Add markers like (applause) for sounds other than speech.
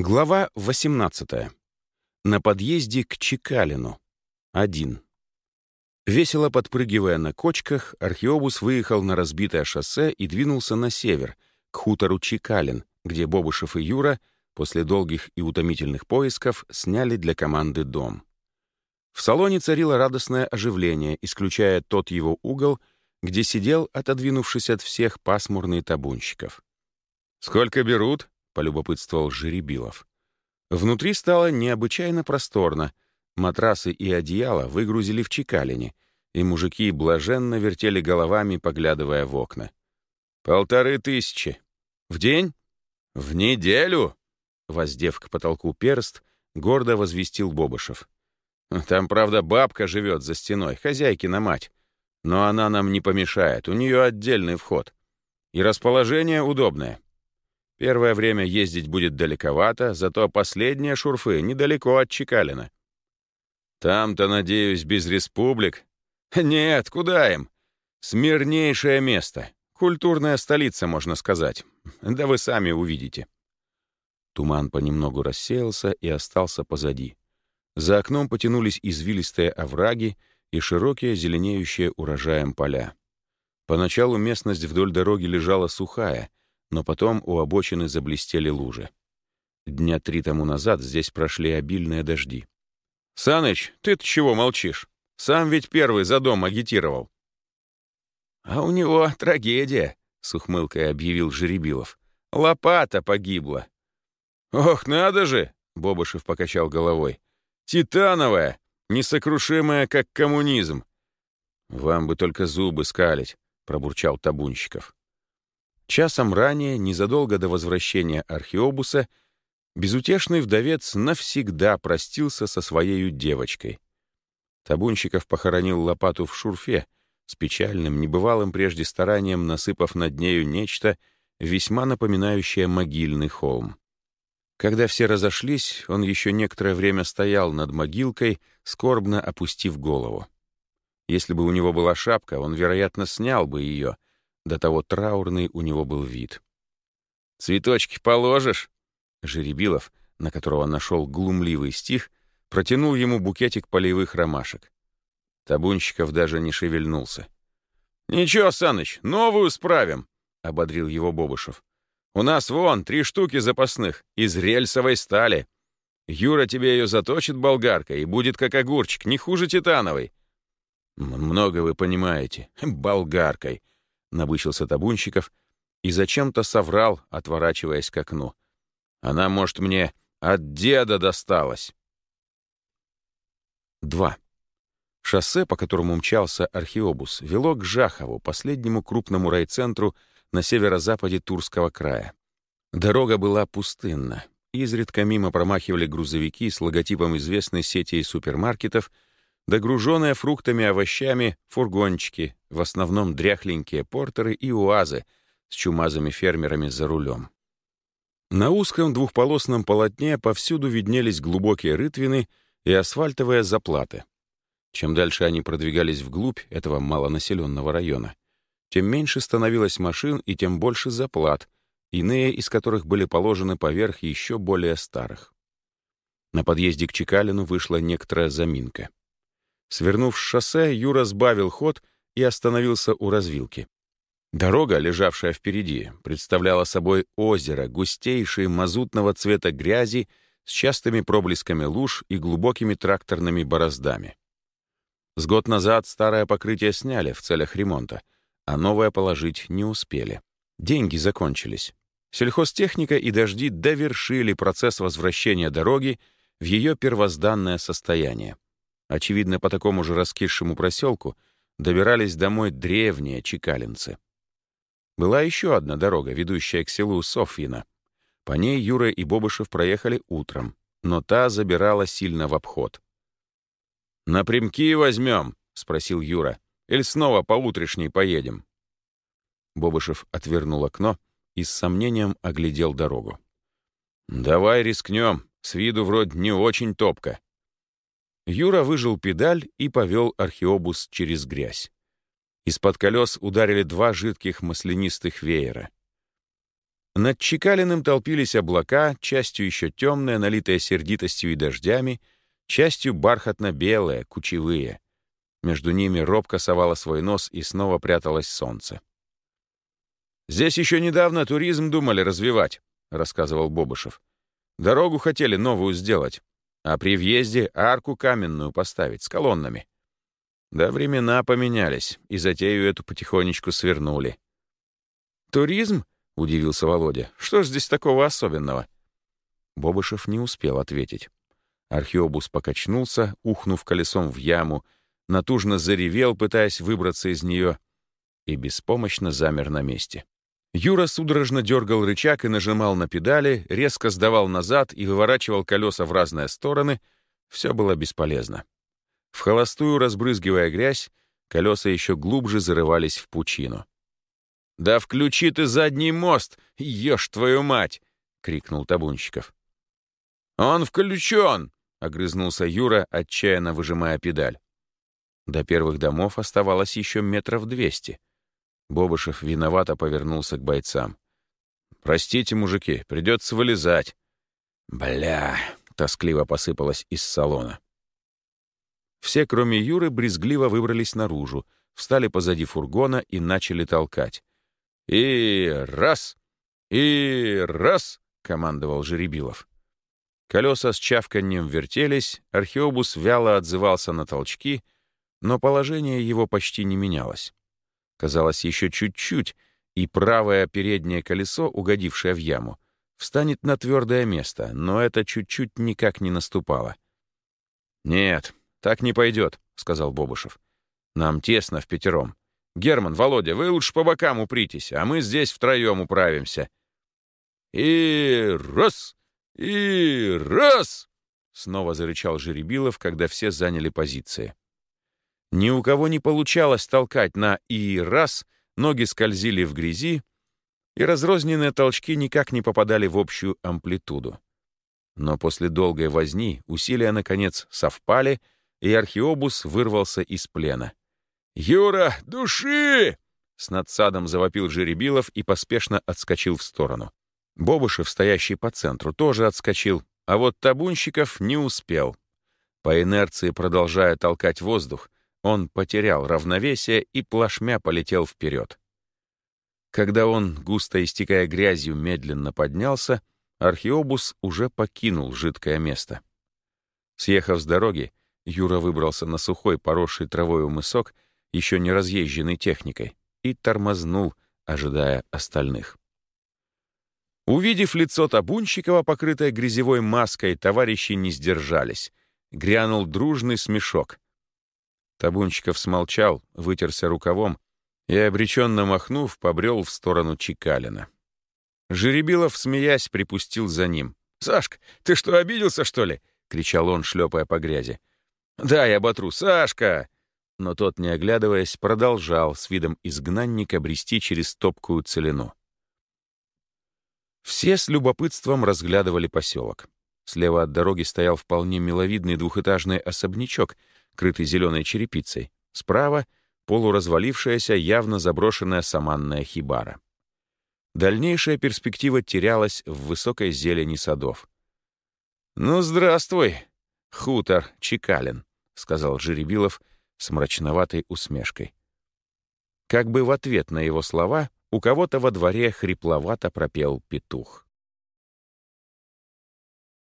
Глава 18. На подъезде к Чекалину. Один. Весело подпрыгивая на кочках, археобус выехал на разбитое шоссе и двинулся на север, к хутору Чекалин, где Бобышев и Юра после долгих и утомительных поисков сняли для команды дом. В салоне царило радостное оживление, исключая тот его угол, где сидел, отодвинувшись от всех, пасмурный табунщиков. «Сколько берут?» Полюбопытствовал Жеребилов. Внутри стало необычайно просторно. Матрасы и одеяла выгрузили в чекалине, и мужики блаженно вертели головами, поглядывая в окна. «Полторы тысячи. В день? В неделю?» Воздев к потолку перст, гордо возвестил Бобышев. «Там, правда, бабка живет за стеной, хозяйкина мать. Но она нам не помешает, у нее отдельный вход. И расположение удобное. Первое время ездить будет далековато, зато последние шурфы недалеко от Чекалина. Там-то, надеюсь, без республик? (laughs) Нет, куда им? Смирнейшее место. Культурная столица, можно сказать. (laughs) Да вы сами увидите. Туман понемногу рассеялся и остался позади. За окном потянулись извилистые овраги и широкие зеленеющие урожаем поля. Поначалу местность вдоль дороги лежала сухая, но потом у обочины заблестели лужи. Дня три тому назад здесь прошли обильные дожди. «Саныч, ты-то чего молчишь? Сам ведь первый за дом агитировал». «А у него трагедия», — с ухмылкой объявил Жеребилов. «Лопата погибла». «Ох, надо же!» — Бобышев покачал головой. «Титановая, несокрушимая, как коммунизм». «Вам бы только зубы скалить», — пробурчал Табунщиков. Часом ранее, незадолго до возвращения Археобуса, безутешный вдовец навсегда простился со своей девочкой. Табунщиков похоронил лопату в шурфе, с печальным, небывалым прежде старанием насыпав над нею нечто, весьма напоминающее могильный холм. Когда все разошлись, он еще некоторое время стоял над могилкой, скорбно опустив голову. Если бы у него была шапка, он, вероятно, снял бы ее — до того траурный у него был вид. «Цветочки положишь?» Жеребилов, на которого нашел глумливый стих, протянул ему букетик полевых ромашек. Табунщиков даже не шевельнулся. «Ничего, Саныч, новую справим», — ободрил его Бобышев. «У нас вон три штуки запасных, из рельсовой стали. Юра тебе ее заточит болгаркой и будет как огурчик, не хуже титановой». «Много вы понимаете. Болгаркой», — набычился Табунщиков и зачем-то соврал, отворачиваясь к окну. «Она, может, мне от деда досталась». 2. Шоссе, по которому мчался археобус, вело к Жахову, последнему крупному райцентру на северо-западе Турского края. Дорога была пустынна. Изредка мимо промахивали грузовики с логотипом известной сети супермаркетов — Догруженные фруктами и овощами фургончики, в основном дряхленькие портеры и уазы с чумазыми фермерами за рулем. На узком двухполосном полотне повсюду виднелись глубокие рытвины и асфальтовые заплаты. Чем дальше они продвигались вглубь этого малонаселенного района, тем меньше становилось машин и тем больше заплат, иные из которых были положены поверх еще более старых. На подъезде к Чекалину вышла некоторая заминка. Свернув с шоссе, Юра сбавил ход и остановился у развилки. Дорога, лежавшая впереди, представляла собой озеро густейшей мазутного цвета грязи с частыми проблесками луж и глубокими тракторными бороздами. С год назад старое покрытие сняли в целях ремонта, а новое положить не успели. Деньги закончились. Сельхозтехника и дожди довершили процесс возвращения дороги в ее первозданное состояние. Очевидно, по такому же раскисшему проселку добирались домой древние чекалинцы. Была еще одна дорога, ведущая к селу Софьино. По ней Юра и Бобышев проехали утром, но та забирала сильно в обход. «Напрямки возьмем?» — спросил Юра. «Или снова по утрешней поедем?» Бобышев отвернул окно и с сомнением оглядел дорогу. «Давай рискнем. С виду вроде не очень топко». Юра выжил педаль и повел археобус через грязь. Из-под колес ударили два жидких маслянистых веера. Над Чекалиным толпились облака, частью еще темные, налитые сердитостью и дождями, частью бархатно-белые, кучевые. Между ними робко совало свой нос и снова пряталось солнце. «Здесь еще недавно туризм думали развивать», — рассказывал Бобышев. «Дорогу хотели новую сделать, а при въезде арку каменную поставить с колоннами. Да времена поменялись, и затею эту потихонечку свернули». «Туризм?» — удивился Володя. «Что ж здесь такого особенного?» Бобышев не успел ответить. Археобус покачнулся, ухнув колесом в яму, натужно заревел, пытаясь выбраться из нее, и беспомощно замер на месте. Юра судорожно дергал рычаг и нажимал на педали, резко сдавал назад и выворачивал колеса в разные стороны. Все было бесполезно. В холостую, разбрызгивая грязь, колеса еще глубже зарывались в пучину. «Да включи ты задний мост, ешь твою мать!» — крикнул Табунщиков. «Он включен!» — огрызнулся Юра, отчаянно выжимая педаль. До первых домов оставалось еще метров двести. Бобышев виновато повернулся к бойцам. «Простите, мужики, придется вылезать». «Бля!» — тоскливо посыпалось из салона. Все, кроме Юры, брезгливо выбрались наружу, встали позади фургона и начали толкать. «И раз! И раз!» — командовал Жеребилов. Колеса с чавканьем вертелись, археобус вяло отзывался на толчки, но положение его почти не менялось. Казалось, еще чуть-чуть, и правое переднее колесо, угодившее в яму, встанет на твердое место, но это чуть-чуть никак не наступало. «Нет, так не пойдет», — сказал Бобышев. «Нам тесно в пятером. Герман, Володя, вы лучше по бокам упритесь, а мы здесь втроем управимся». «И раз! И раз!» — снова зарычал Жеребилов, когда все заняли позиции. Ни у кого не получалось толкать на «и» раз, ноги скользили в грязи, и разрозненные толчки никак не попадали в общую амплитуду. Но после долгой возни усилия, наконец, совпали, и археобус вырвался из плена. «Юра, души!» — с надсадом завопил Жеребилов и поспешно отскочил в сторону. Бобышев, стоящий по центру, тоже отскочил, а вот Табунщиков не успел. По инерции, продолжая толкать воздух, он потерял равновесие и плашмя полетел вперед. Когда он, густо истекая грязью, медленно поднялся, археобус уже покинул жидкое место. Съехав с дороги, Юра выбрался на сухой, поросший травой мысок, еще не разъезженный техникой, и тормознул, ожидая остальных. Увидев лицо Табунщикова, покрытое грязевой маской, товарищи не сдержались. Грянул дружный смешок. Табунчиков смолчал, вытерся рукавом и, обреченно махнув, побрел в сторону Чекалина. Жеребилов, смеясь, припустил за ним. «Сашка, ты что, обиделся, что ли?» — кричал он, шлепая по грязи. «Да, я оботру, Сашка!» Но тот, не оглядываясь, продолжал с видом изгнанника брести через топкую целину. Все с любопытством разглядывали поселок. Слева от дороги стоял вполне миловидный двухэтажный особнячок — крытый зеленой черепицей. Справа — полуразвалившаяся, явно заброшенная саманная хибара. Дальнейшая перспектива терялась в высокой зелени садов. «Ну, здравствуй, хутор Чекалин», — сказал Жеребилов с мрачноватой усмешкой. Как бы в ответ на его слова у кого-то во дворе хрипловато пропел петух.